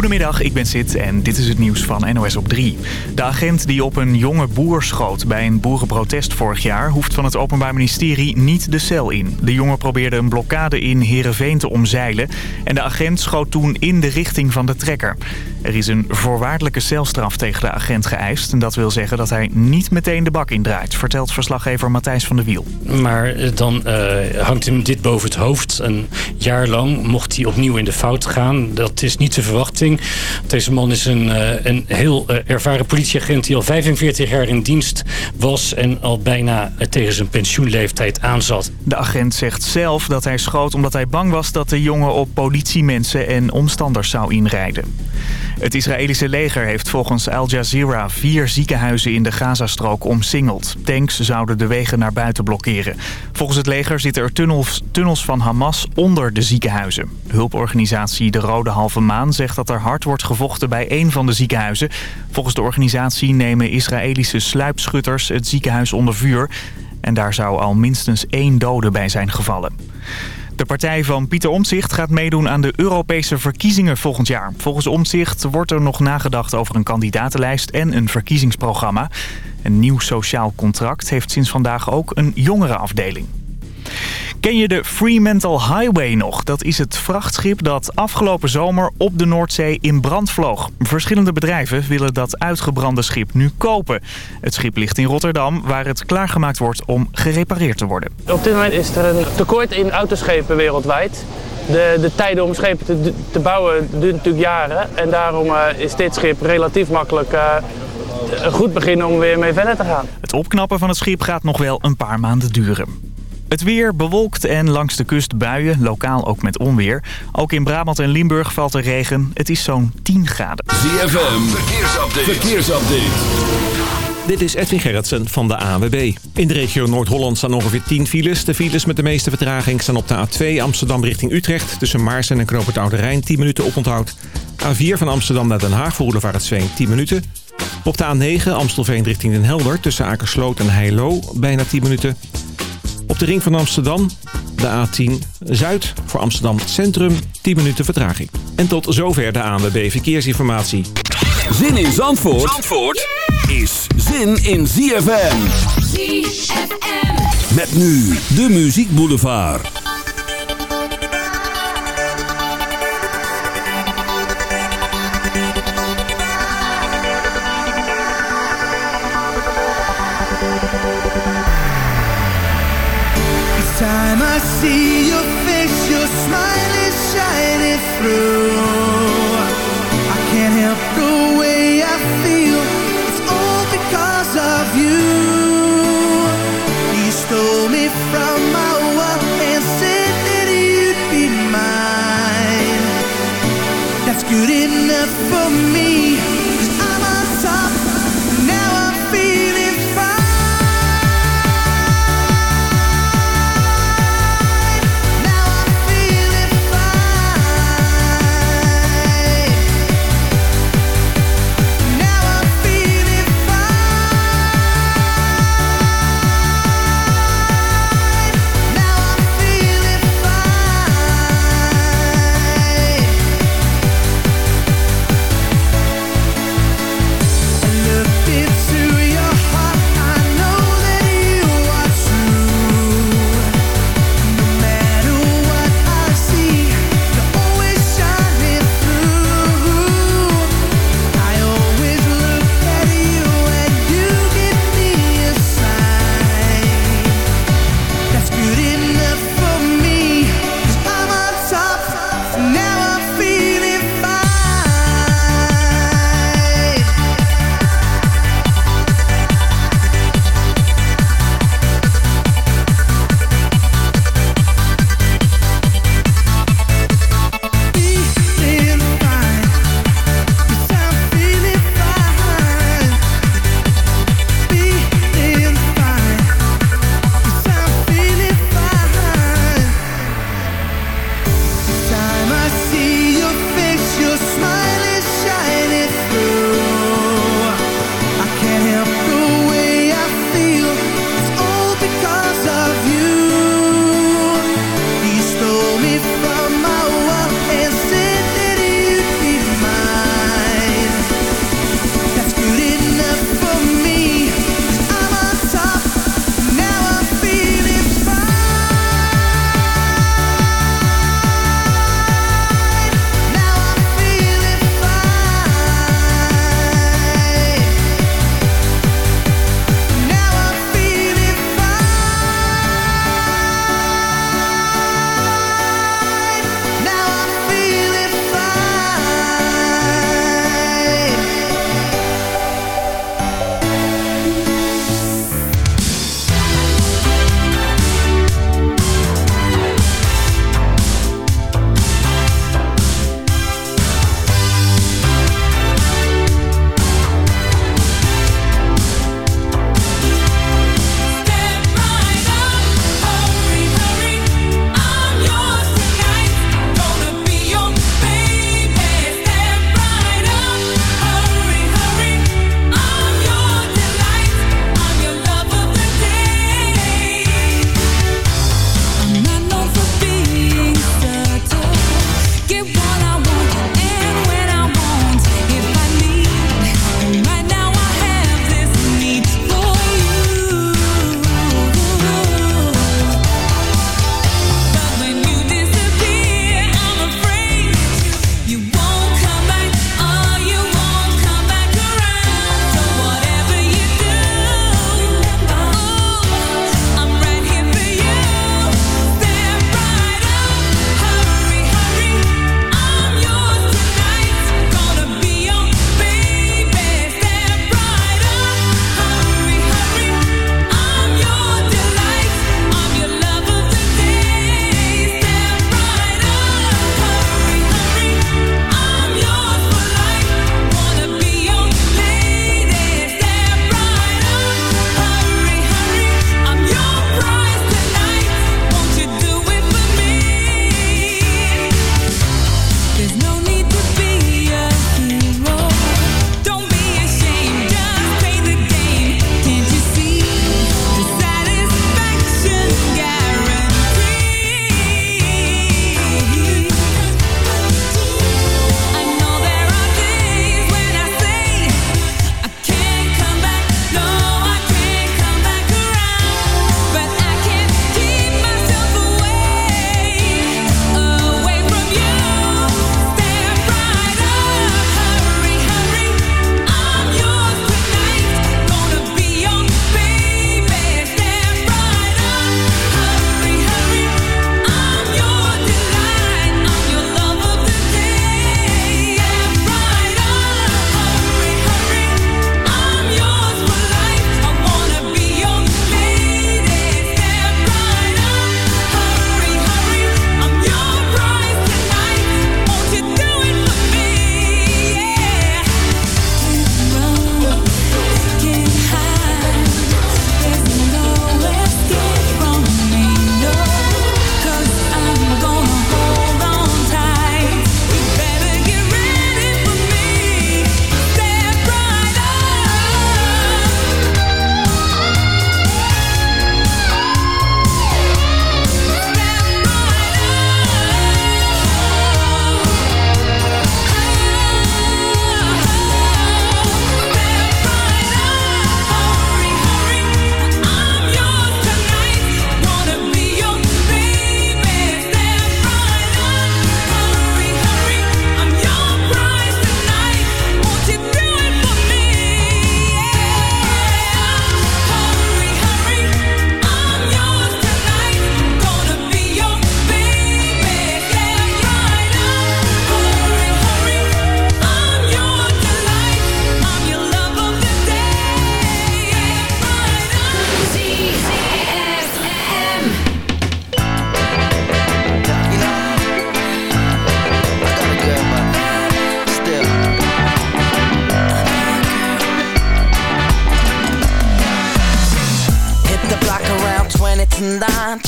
Goedemiddag, ik ben Sid en dit is het nieuws van NOS op 3. De agent die op een jonge boer schoot bij een boerenprotest vorig jaar... hoeft van het Openbaar Ministerie niet de cel in. De jongen probeerde een blokkade in Heerenveen te omzeilen... en de agent schoot toen in de richting van de trekker. Er is een voorwaardelijke celstraf tegen de agent geëist... en dat wil zeggen dat hij niet meteen de bak indraait... vertelt verslaggever Matthijs van der Wiel. Maar eh, dan uh, hangt hem dit boven het hoofd. Een jaar lang mocht hij opnieuw in de fout gaan. Dat is niet te verwachting. Deze man is een, uh, een heel ervaren politieagent... die al 45 jaar in dienst was... en al bijna tegen zijn pensioenleeftijd aanzat. De agent zegt zelf dat hij schoot omdat hij bang was... dat de jongen op politiemensen en omstanders zou inrijden. Het Israëlische leger heeft volgens Al Jazeera vier ziekenhuizen in de Gazastrook omsingeld. Tanks zouden de wegen naar buiten blokkeren. Volgens het leger zitten er tunnels, tunnels van Hamas onder de ziekenhuizen. Hulporganisatie De Rode Halve Maan zegt dat er hard wordt gevochten bij één van de ziekenhuizen. Volgens de organisatie nemen Israëlische sluipschutters het ziekenhuis onder vuur. En daar zou al minstens één dode bij zijn gevallen. De partij van Pieter Omtzigt gaat meedoen aan de Europese verkiezingen volgend jaar. Volgens Omtzigt wordt er nog nagedacht over een kandidatenlijst en een verkiezingsprogramma. Een nieuw sociaal contract heeft sinds vandaag ook een jongerenafdeling. Ken je de Fremantle Highway nog? Dat is het vrachtschip dat afgelopen zomer op de Noordzee in brand vloog. Verschillende bedrijven willen dat uitgebrande schip nu kopen. Het schip ligt in Rotterdam, waar het klaargemaakt wordt om gerepareerd te worden. Op dit moment is er een tekort in autoschepen wereldwijd. De, de tijden om schepen te, te bouwen duurt natuurlijk jaren. En daarom uh, is dit schip relatief makkelijk... Uh, een goed begin om weer mee verder te gaan. Het opknappen van het schip gaat nog wel een paar maanden duren. Het weer bewolkt en langs de kust buien, lokaal ook met onweer. Ook in Brabant en Limburg valt er regen. Het is zo'n 10 graden. ZFM, verkeersupdate. verkeersupdate. Dit is Edwin Gerritsen van de AWB. In de regio Noord-Holland staan ongeveer 10 files. De files met de meeste vertraging staan op de A2 Amsterdam richting Utrecht... tussen Maarsen en Knoop het Oude Rijn 10 minuten oponthoud. A4 van Amsterdam naar Den Haag voor Zween 10 minuten. Op de A9 Amstelveen richting Den Helder tussen Akersloot en Heilo bijna 10 minuten... Op de ring van Amsterdam, de A10 Zuid voor Amsterdam Centrum, 10 minuten vertraging. En tot zover de ANWB Verkeersinformatie. Zin in Zandvoort, Zandvoort is zin in ZFM. ZFM. Met nu de Muziek Boulevard.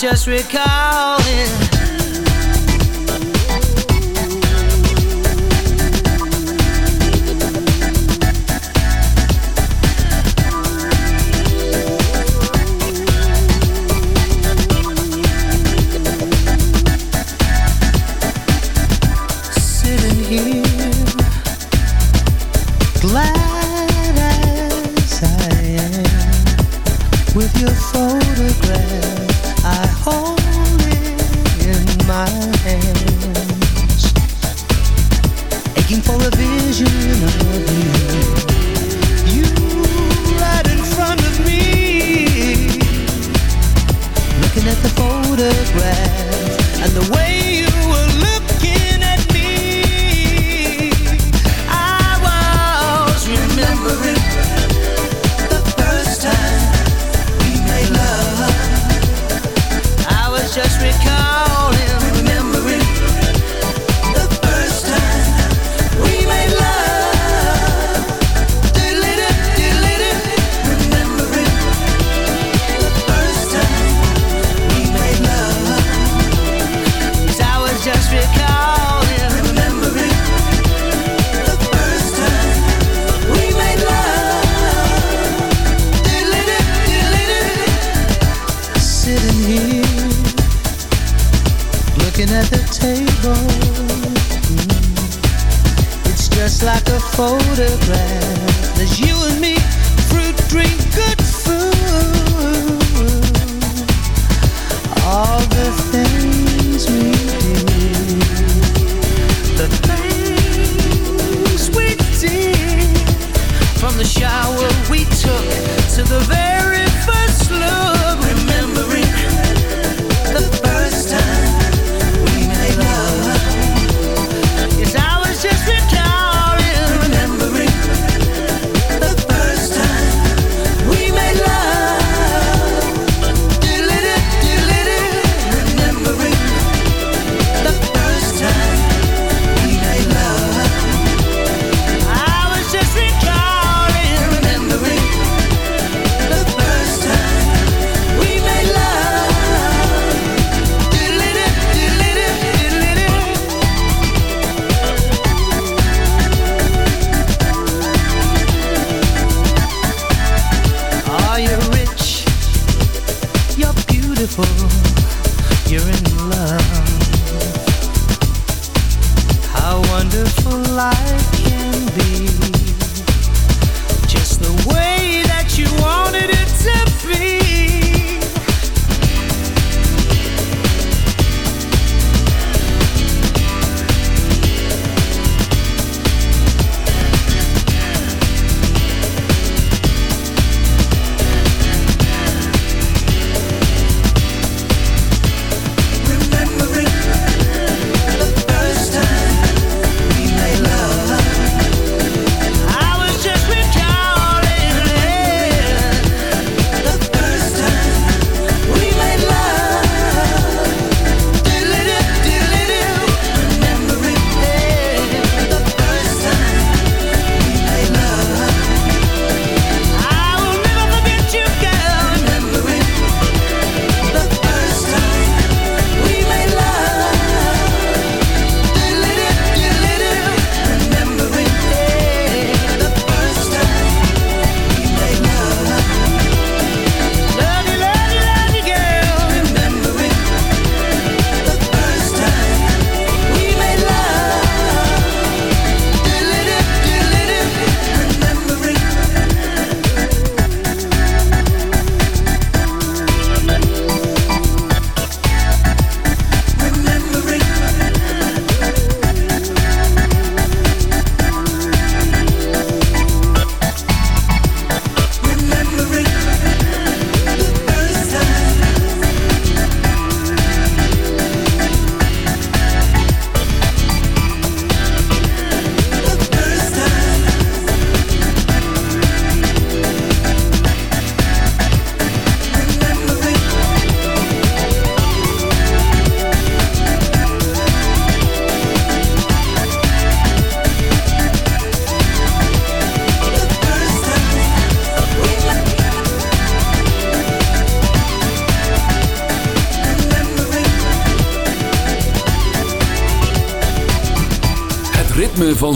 just recover.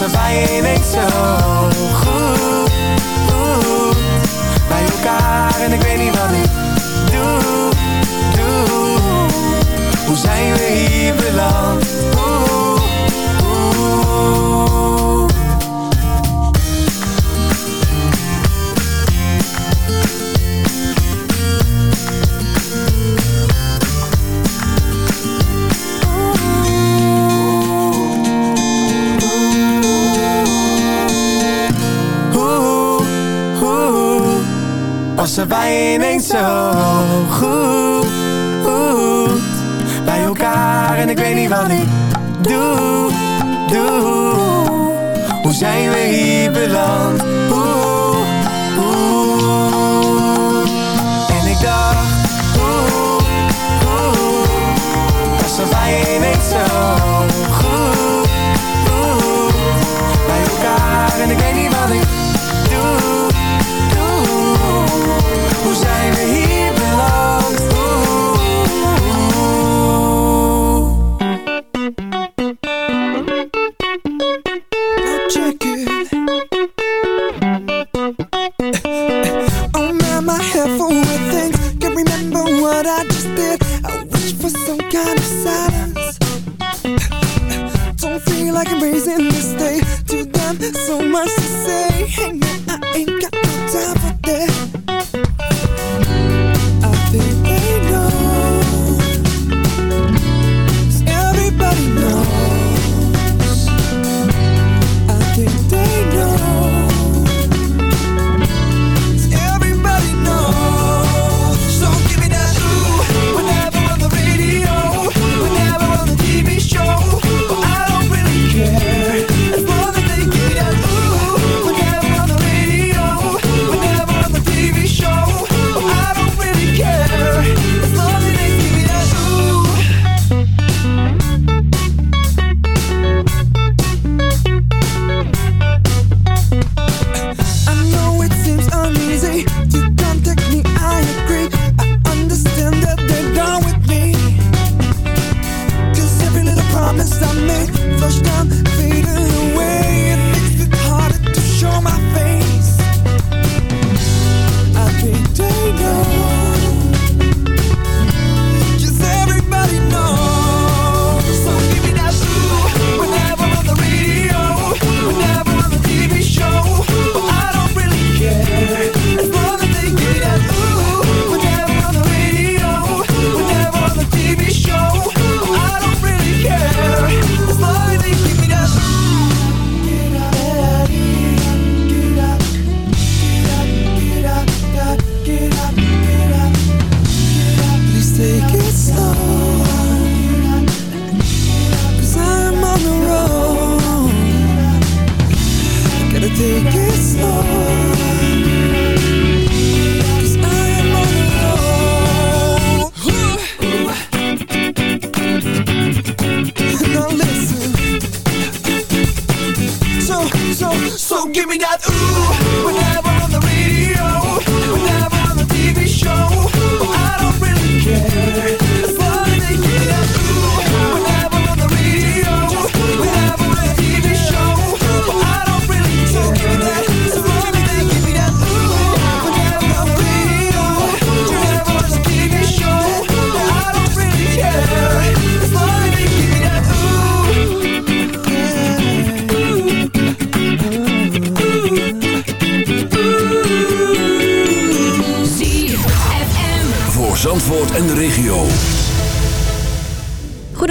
passen je ineens zo goed. Bij elkaar en ik weet niet wat ik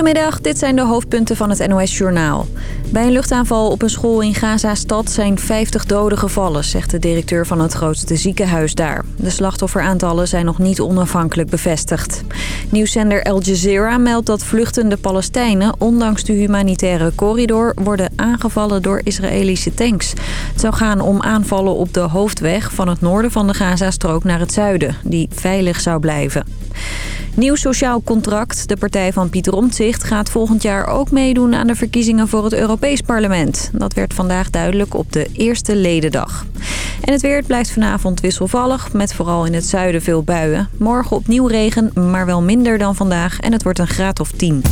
Goedemiddag, dit zijn de hoofdpunten van het NOS-journaal. Bij een luchtaanval op een school in Gaza-stad zijn 50 doden gevallen... zegt de directeur van het grootste ziekenhuis daar. De slachtofferaantallen zijn nog niet onafhankelijk bevestigd. Nieuwszender Al Jazeera meldt dat vluchtende Palestijnen... ondanks de humanitaire corridor worden aangevallen door Israëlische tanks. Het zou gaan om aanvallen op de hoofdweg van het noorden van de Gaza-strook naar het zuiden... die veilig zou blijven. Nieuw sociaal contract. De partij van Pieter Omtzigt gaat volgend jaar ook meedoen aan de verkiezingen voor het Europees Parlement. Dat werd vandaag duidelijk op de eerste ledendag. En het weer blijft vanavond wisselvallig, met vooral in het zuiden veel buien. Morgen opnieuw regen, maar wel minder dan vandaag en het wordt een graad of 10. 106.9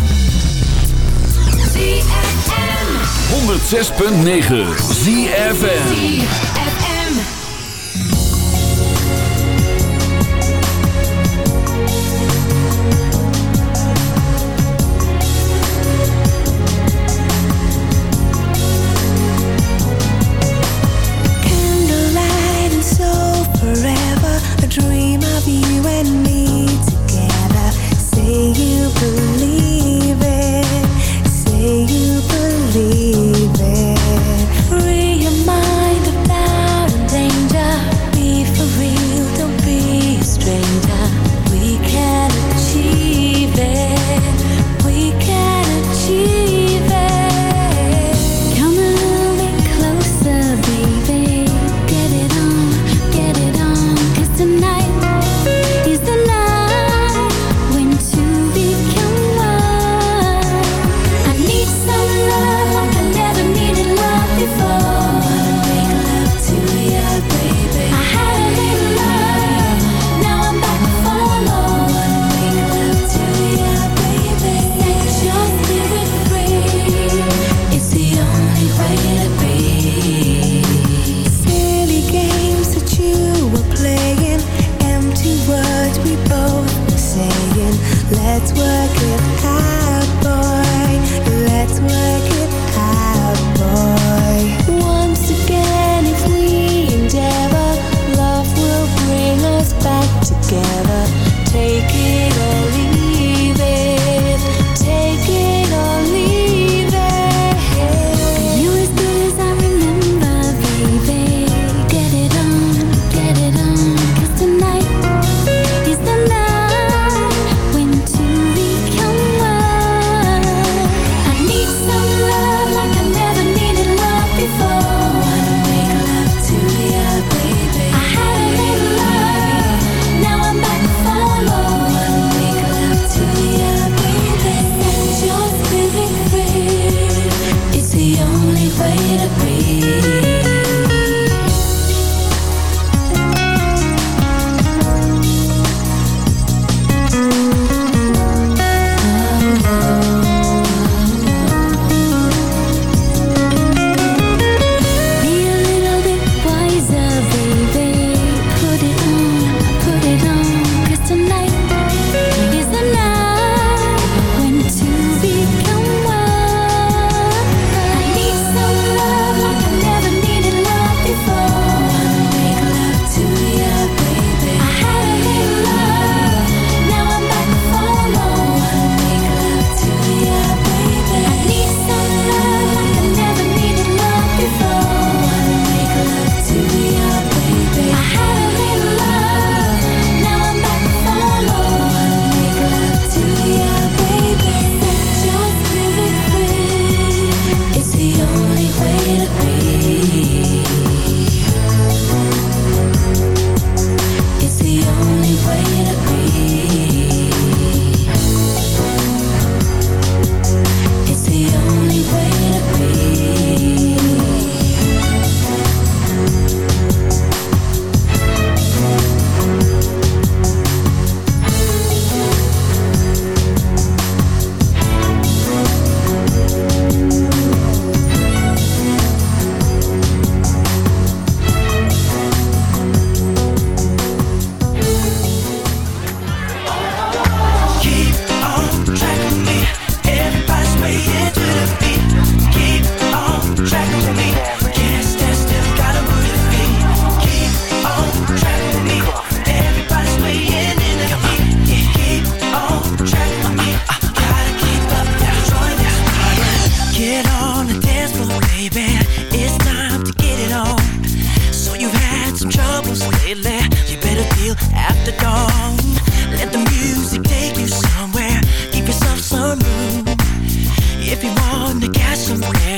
ZFM.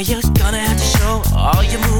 you're gonna have to show all your moves.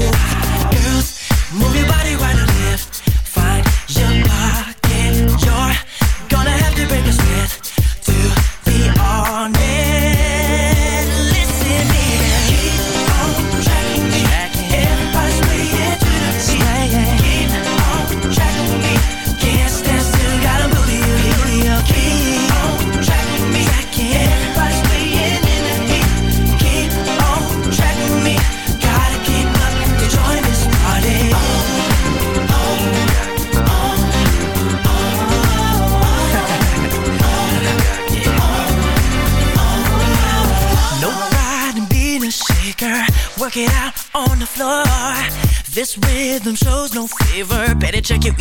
check it.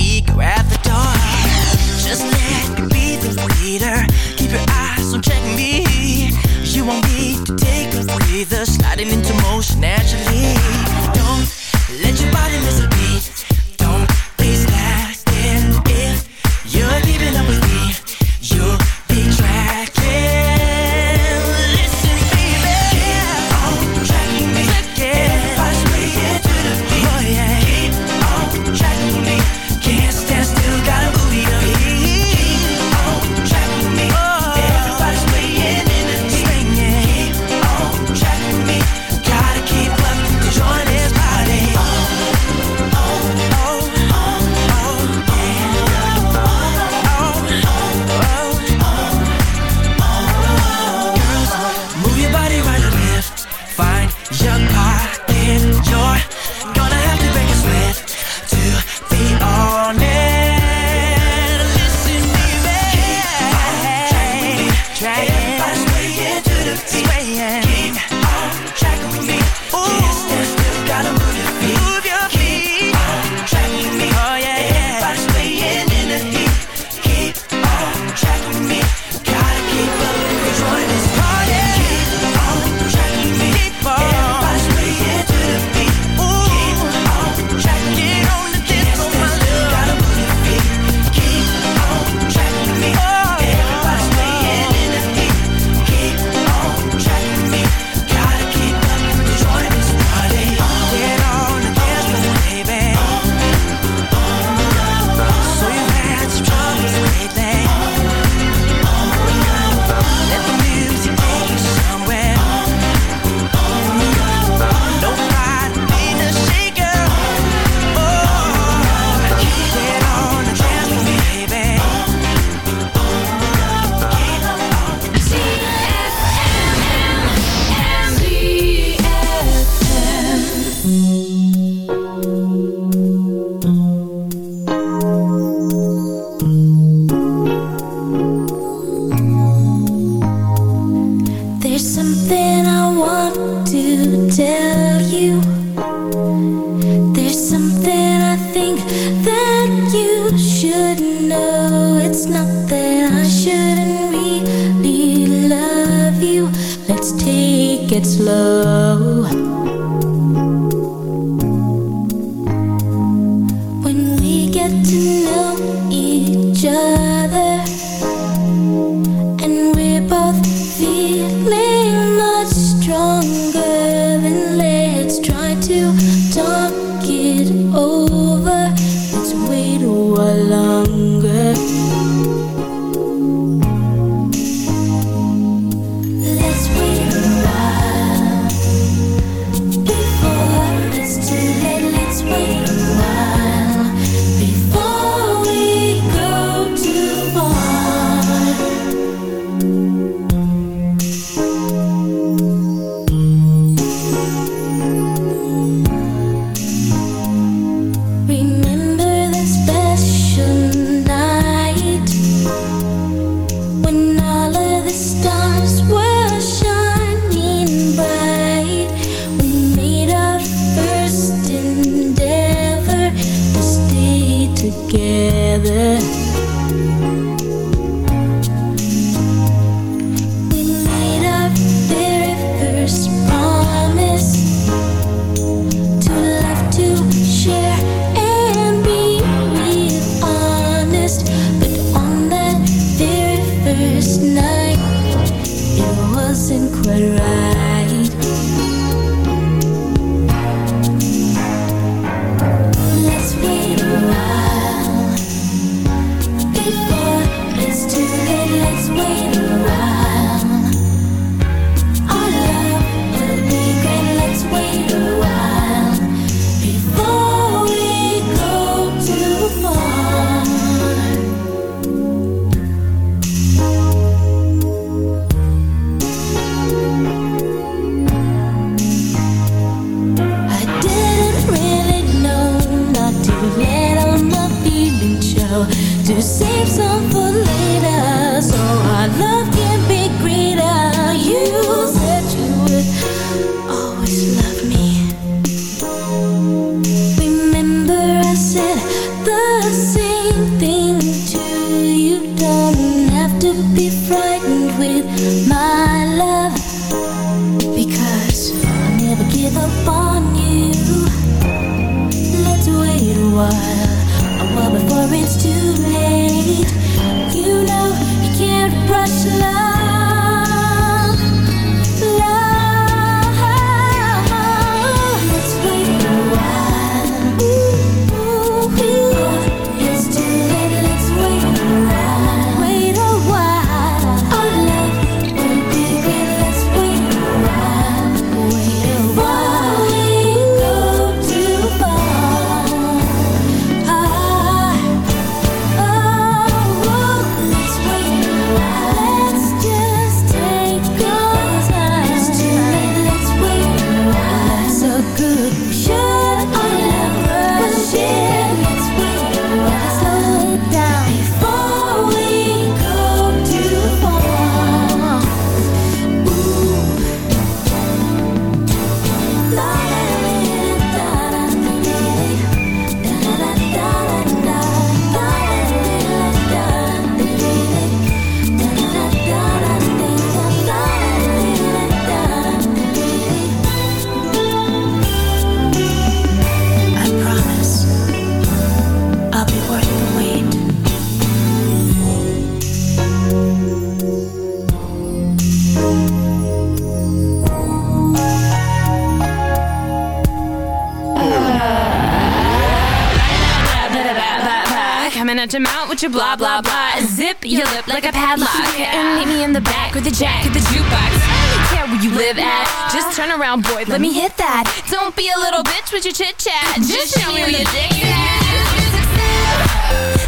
At your mouth with your blah blah blah. Zip your lip like a padlock. And meet me in the back with the jack of the jukebox. I don't care where you live at. Just turn around, boy. Let me hit that. Don't be a little bitch with your chit chat. Just show me where your dick at.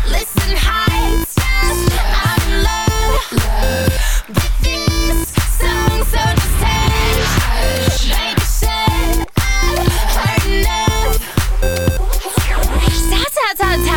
Listen, hi, it's just I'm in love with this song, so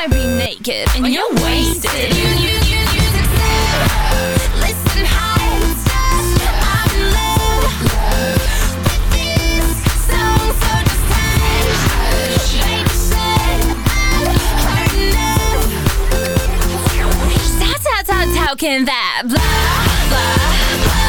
Gonna be naked and you're wasted. You, you, you, you succeed Listen, it's just I'm in love with this song, so just hush Baby said I've heard enough How, how, how, how can that blah, blah, blah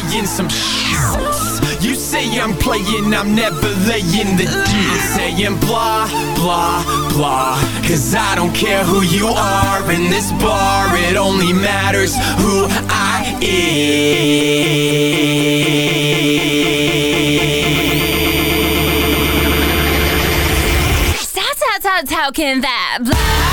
saying some. You say I'm playing, I'm never laying the deal. Saying blah, blah, blah. Cause I don't care who you are in this bar, it only matters who I am. How, how, how, how can that blah,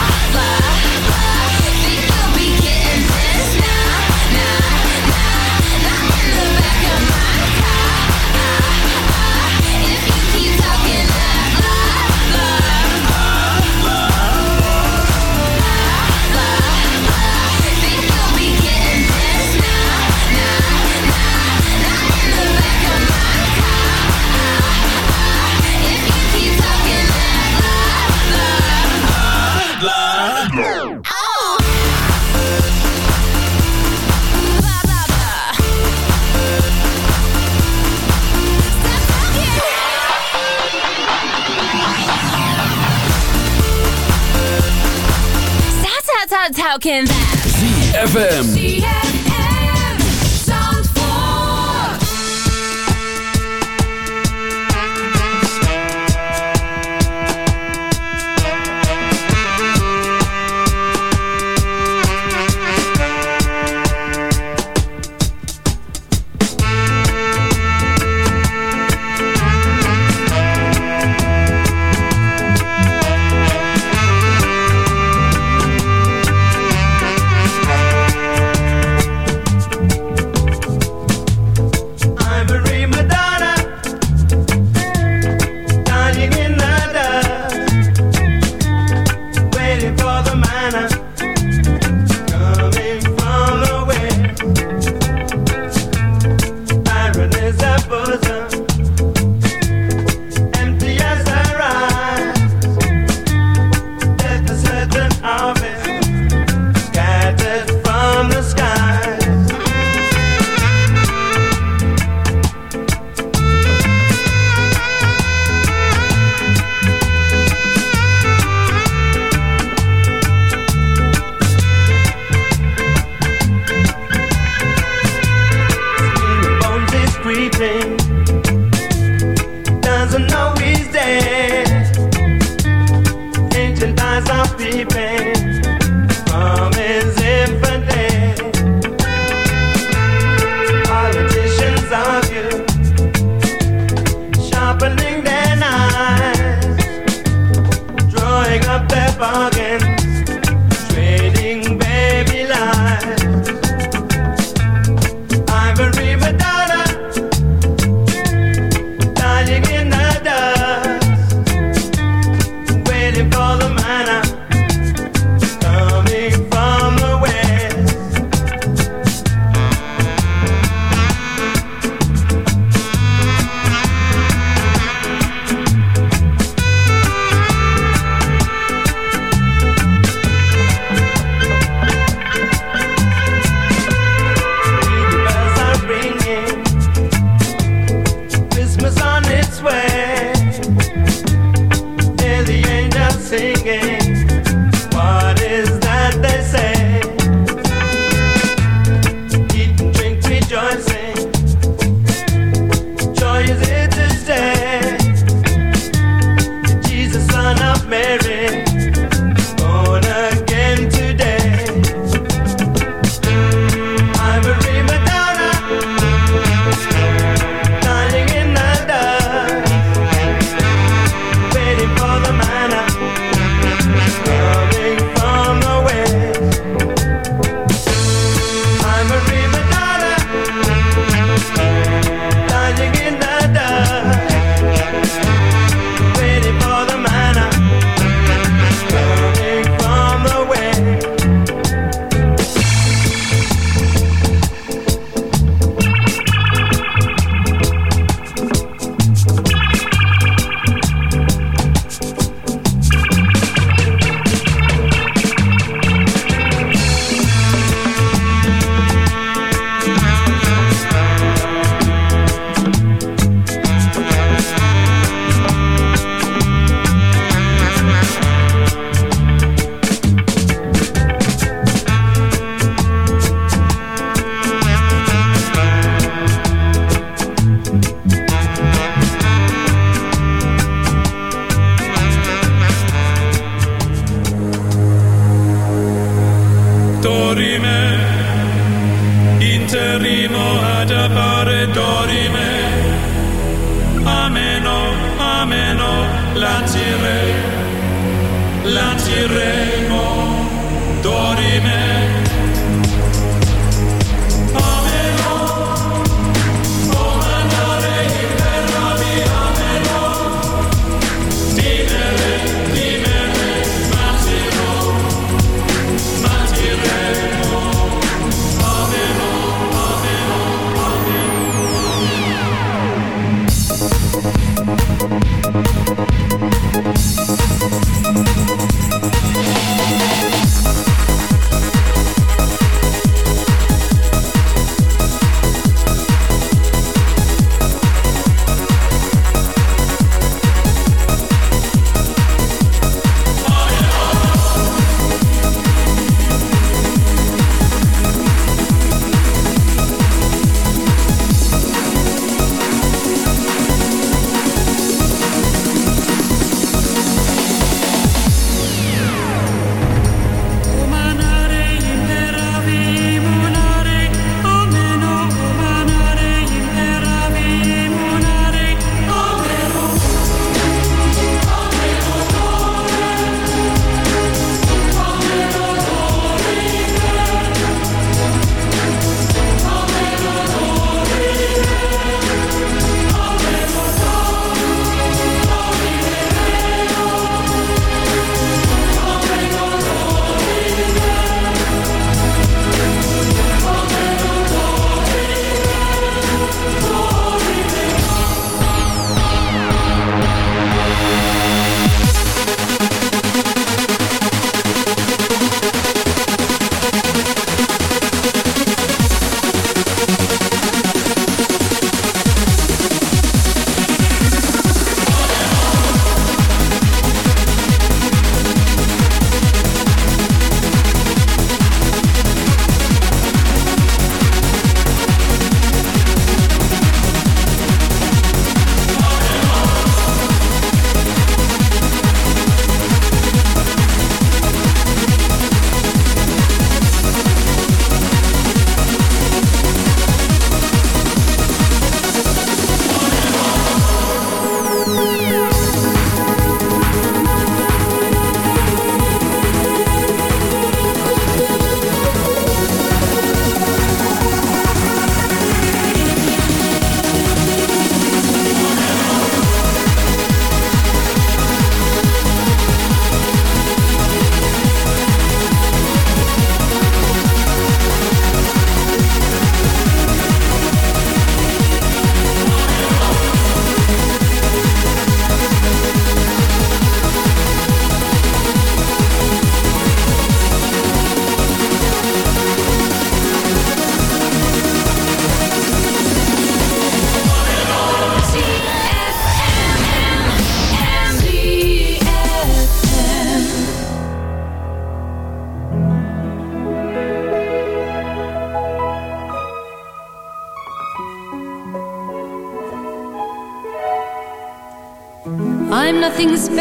how can that? ZFM.